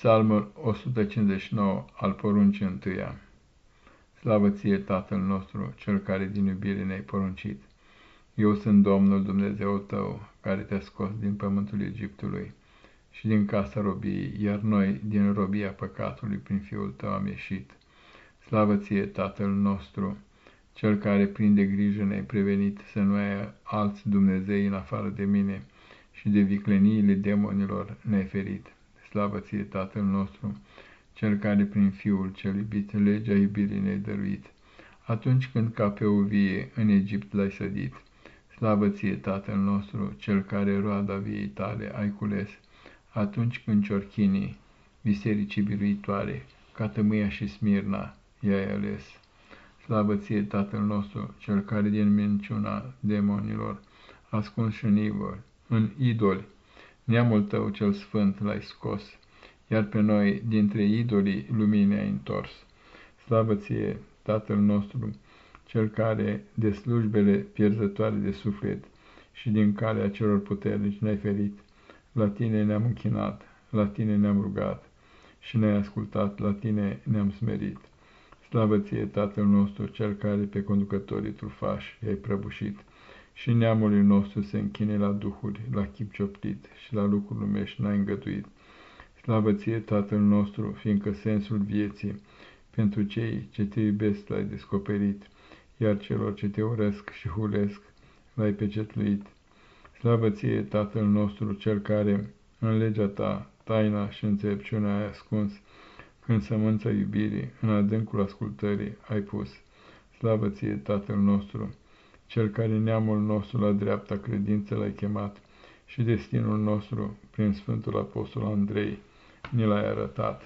Psalmul 159 al poruncii întâia. Slavă ție, Tatăl nostru, cel care din iubire ne-ai poruncit. Eu sunt Domnul Dumnezeu tău, care te-a scos din pământul Egiptului și din casa robiei, iar noi din robia păcatului prin Fiul tău am ieșit. Slavă ție, Tatăl nostru, cel care prin de grijă ne-ai prevenit să nu ai alți Dumnezei în afară de mine și de vicleniile demonilor ne-ai ferit. Slavă ție, Tatăl nostru, cel care prin Fiul cel iubit legea iubirii ne-ai dăruit, atunci când ca pe o vie în Egipt l-ai sădit. Slavă ție, Tatăl nostru, cel care roada viei tale ai cules, atunci când ciorchinii, bisericii biruitoare, ca tămâia și smirna, i-ai ales. Slavă ție, Tatăl nostru, cel care din minciuna demonilor, ascuns și în ivor, în idoli, Neamul tău cel sfânt l-ai scos, iar pe noi dintre idolii lumine ai întors. Slavă ție, Tatăl nostru, cel care de slujbele pierzătoare de suflet și din calea celor puternici ne-ai ferit, la tine ne-am închinat, la tine ne-am rugat și ne-ai ascultat, la tine ne-am smerit. Slavă ție, Tatăl nostru, cel care pe conducătorii trufași i-ai prăbușit, și neamului nostru se închine la duhuri, la chip cioptit și la lucruri lumești n-ai îngăduit. Slavă ție, Tatăl nostru, fiindcă sensul vieții pentru cei ce te iubesc l-ai descoperit, iar celor ce te urăsc și hulesc l-ai pecetluit. Slavă ție, Tatăl nostru, cel care în legea ta taina și înțelepciunea ai ascuns, când sămânța iubirii în adâncul ascultării ai pus. Slavă ție, Tatăl nostru, cel care neamul nostru la dreapta credință l-ai chemat și destinul nostru, prin Sfântul Apostol Andrei, ni l-ai arătat.